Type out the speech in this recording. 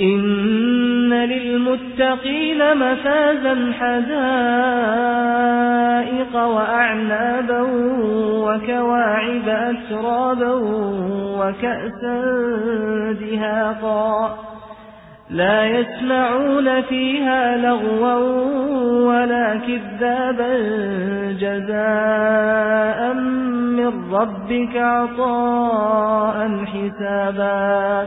إن للمتقين مفازا حدائق وأعنابا وكواعب أسرابا وكأسا دهاقا لا يسمعون فيها لغوا ولا كذابا جزاء من ربك عطاء حسابا